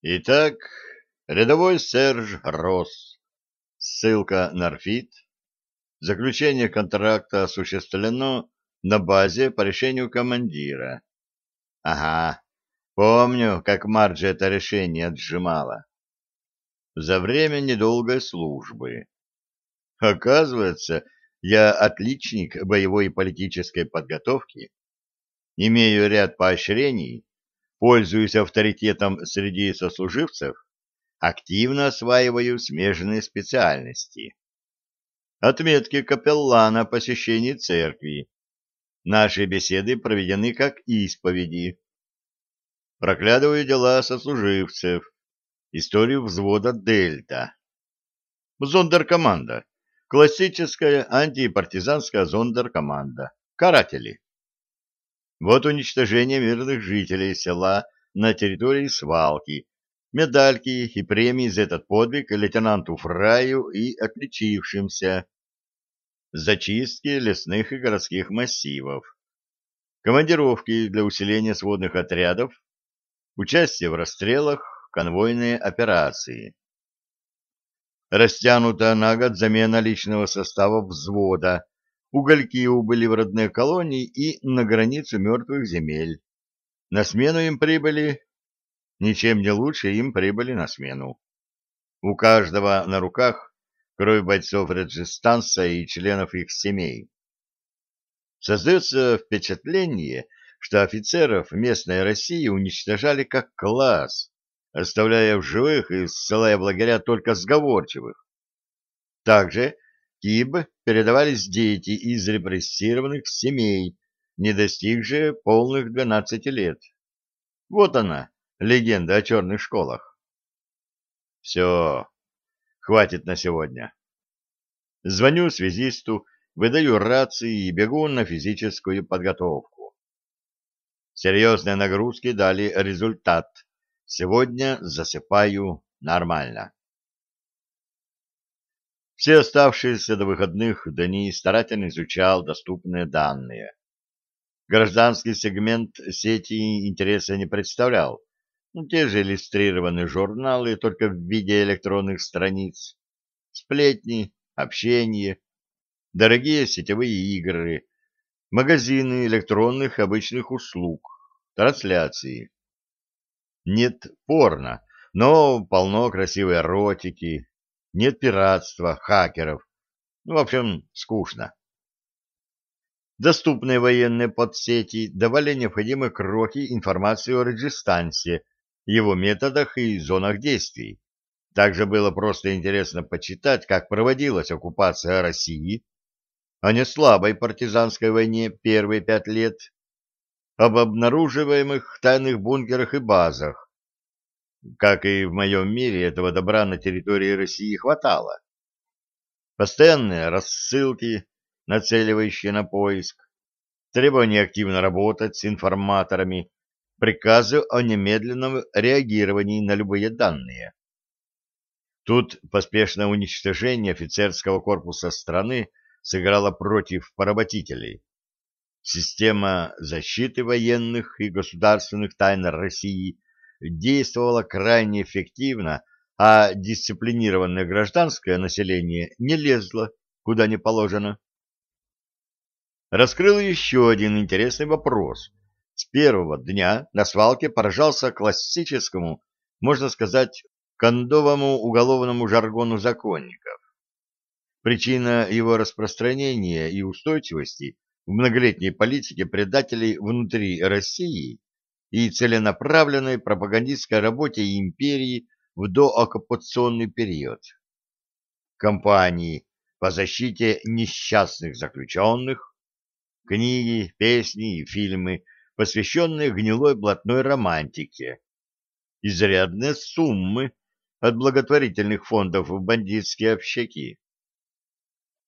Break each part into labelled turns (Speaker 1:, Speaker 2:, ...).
Speaker 1: Итак, рядовой Серж Росс. Ссылка на РФИД. Заключение контракта осуществлено на базе по решению командира. Ага, помню, как Марджи это решение отжимала. За время недолгой службы. Оказывается, я отличник боевой и политической подготовки, имею ряд поощрений, пользуюсь авторитетом среди сослуживцев, активно осваиваю смежные специальности. Отметки капеллана о посещении церкви. Наши беседы проведены как исповеди. Проглядываю дела сослуживцев, историю взвода «Дельта». Зондеркоманда. Классическая антипартизанская зондеркоманда. Каратели. Вот уничтожение мирных жителей села на территории свалки, медальки и премии за этот подвиг лейтенанту Фраю и отличившимся, зачистки лесных и городских массивов, командировки для усиления сводных отрядов, участие в расстрелах, конвойные операции. Растянута на год замена личного состава взвода, угольки убыли в родные колонии и на границу мертвых земель. На смену им прибыли... Ничем не лучше им прибыли на смену. У каждого на руках кровь бойцов Реджистанса и членов их семей. Создается впечатление, что офицеров местной России уничтожали как класс, оставляя в живых и ссылая в лагеря только сговорчивых. Также КИБ передавались дети из репрессированных семей, не достигшие полных 12 лет. Вот она, легенда о черных школах. Все, хватит на сегодня. Звоню связисту, выдаю рации и бегу на физическую подготовку. Серьезные нагрузки дали результат. Сегодня засыпаю нормально. Все оставшиеся до выходных дни старательно изучал доступные данные. Гражданский сегмент сети интереса не представлял. Ну, те же иллюстрированные журналы, только в виде электронных страниц. Сплетни, общение, дорогие сетевые игры, магазины электронных обычных услуг, трансляции. Нет порно, но полно красивой эротики, нет пиратства, хакеров. Ну, в общем, скучно. Доступные военные подсети давали необходимые кроки информации о Реджистансе, его методах и зонах действий. Также было просто интересно почитать, как проводилась оккупация России, о не слабой партизанской войне первые пять лет, об обнаруживаемых тайных бункерах и базах, как и в моем мире, этого добра на территории России хватало. Постоянные рассылки, нацеливающие на поиск, требование активно работать с информаторами, приказы о немедленном реагировании на любые данные. Тут поспешное уничтожение офицерского корпуса страны сыграло против поработителей. Система защиты военных и государственных тайн России действовала крайне эффективно, а дисциплинированное гражданское население не лезло, куда не положено. Раскрыл еще один интересный вопрос. С первого дня на свалке поражался классическому, можно сказать, кондовому уголовному жаргону законников. Причина его распространения и устойчивости в многолетней политике предателей внутри России и целенаправленной пропагандистской работе империи в дооккупационный период. Компании по защите несчастных заключенных, книги, песни и фильмы, посвященные гнилой блатной романтике, изрядные суммы от благотворительных фондов в бандитские общаки.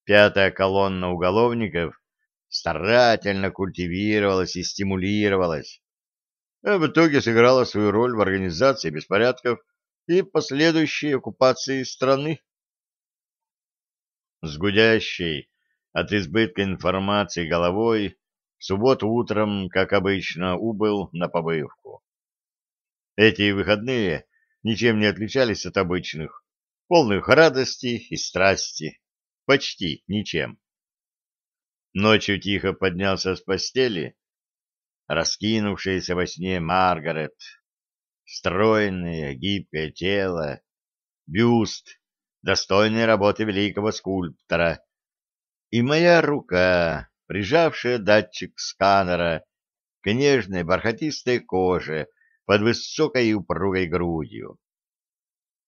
Speaker 1: Пятая колонна уголовников старательно культивировалась и стимулировалась, а в итоге сыграла свою роль в организации беспорядков и последующей оккупации страны. С гудящей от избытка информации головой в субботу утром, как обычно, убыл на побывку. Эти выходные ничем не отличались от обычных, полных радости и страсти, почти ничем. Ночью тихо поднялся с постели, раскинувшаяся во сне Маргарет, стройное, гибкое тело, бюст, достойной работы великого скульптора, и моя рука, прижавшая датчик сканера к нежной бархатистой коже под высокой и упругой грудью.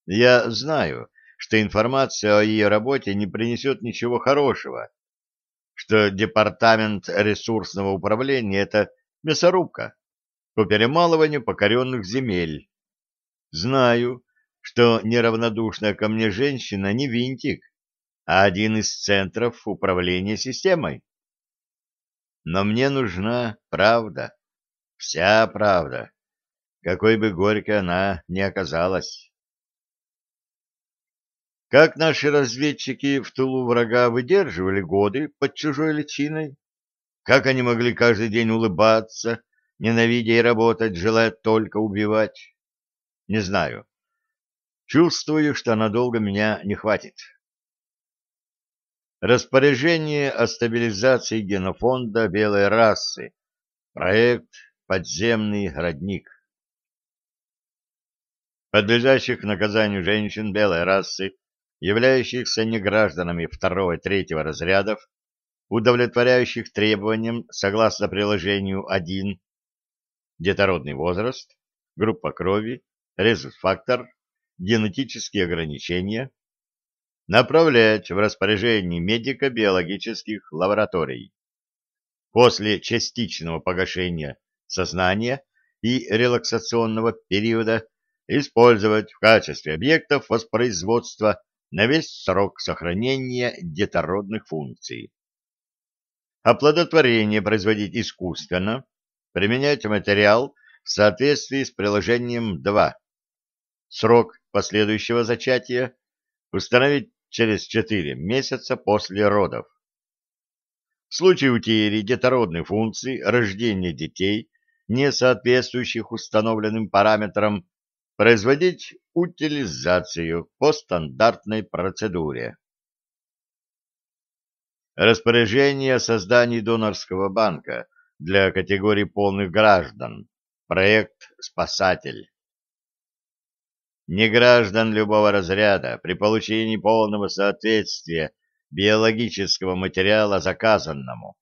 Speaker 1: Я знаю, что информация о ее работе не принесет ничего хорошего, что департамент ресурсного управления — это мясорубка по перемалыванию покоренных земель. Знаю, что неравнодушная ко мне женщина не винтик, а один из центров управления системой. Но мне нужна правда, вся правда, какой бы горькой она ни оказалась. Как наши разведчики в тылу врага выдерживали годы под чужой личиной? Как они могли каждый день улыбаться, ненавидя и работать, желая только убивать? Не знаю. Чувствую, что надолго меня не хватит. Распоряжение о стабилизации генофонда белой расы. Проект «Подземный родник». Подлежащих наказанию женщин белой расы, являющихся негражданами второго и третьего разрядов, удовлетворяющих требованиям согласно приложению 1, детородный возраст, группа крови, резус-фактор, генетические ограничения, направлять в распоряжение медико-биологических лабораторий. После частичного погашения сознания и релаксационного периода использовать в качестве объектов воспроизводства на весь срок сохранения детородных функций. Оплодотворение производить искусственно, применять материал в соответствии с приложением 2 Срок последующего зачатия установить через 4 месяца после родов. В случае утери детородной функции рождения детей, не соответствующих установленным параметрам, производить утилизацию по стандартной процедуре. Распоряжение о создании донорского банка для категории полных граждан. Проект «Спасатель» неграждан любого разряда при получении полного соответствия биологического материала заказанному.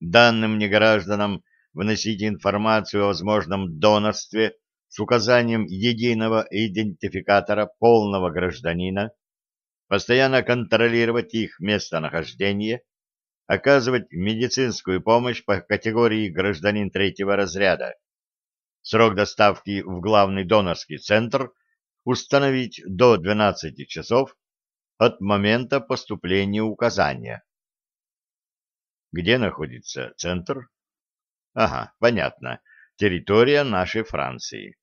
Speaker 1: Данным негражданам вносить информацию о возможном донорстве с указанием единого идентификатора полного гражданина, постоянно контролировать их местонахождение, оказывать медицинскую помощь по категории гражданин третьего разряда. Срок доставки в главный донорский центр – установить до 12 часов от момента поступления указания. Где находится центр? Ага, понятно. Территория нашей Франции.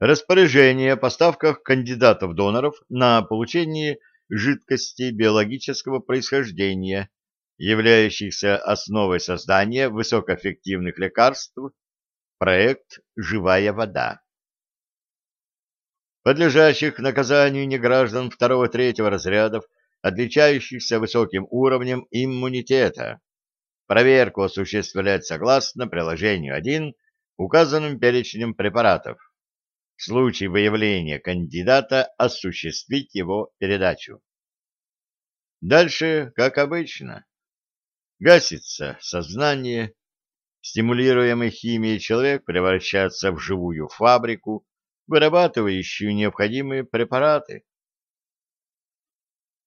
Speaker 1: Распоряжение о поставках кандидатов-доноров на получение жидкостей биологического происхождения, являющихся основой создания высокоэффективных лекарств, проект «Живая вода» подлежащих наказанию неграждан второго-третьего разрядов, отличающихся высоким уровнем иммунитета. Проверку осуществлять согласно приложению 1 указанным перечнем препаратов. В случае выявления кандидата осуществить его передачу. Дальше, как обычно. Гасится сознание, стимулируемый химией человек превращается в живую фабрику, вырабатывающую необходимые препараты.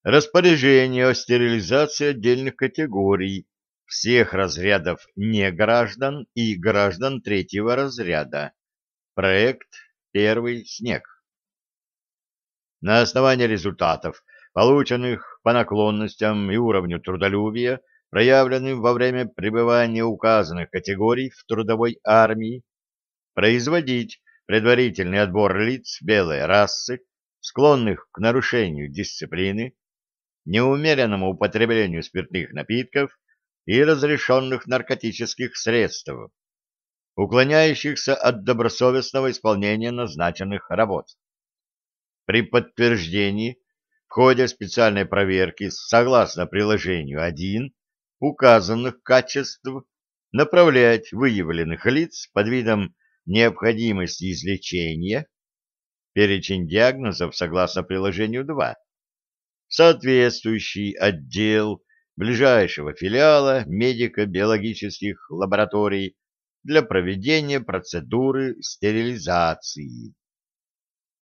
Speaker 1: Распоряжение о стерилизации отдельных категорий всех разрядов неграждан и граждан третьего разряда. Проект «Первый снег». На основании результатов, полученных по наклонностям и уровню трудолюбия, проявленным во время пребывания указанных категорий в трудовой армии, производить предварительный отбор лиц белой расы, склонных к нарушению дисциплины, неумеренному употреблению спиртных напитков и разрешенных наркотических средств, уклоняющихся от добросовестного исполнения назначенных работ. При подтверждении в ходе специальной проверки согласно приложению 1 указанных качеств направлять выявленных лиц под видом необходимости излечения, перечень диагнозов согласно приложению 2, соответствующий отдел ближайшего филиала медико-биологических лабораторий для проведения процедуры стерилизации.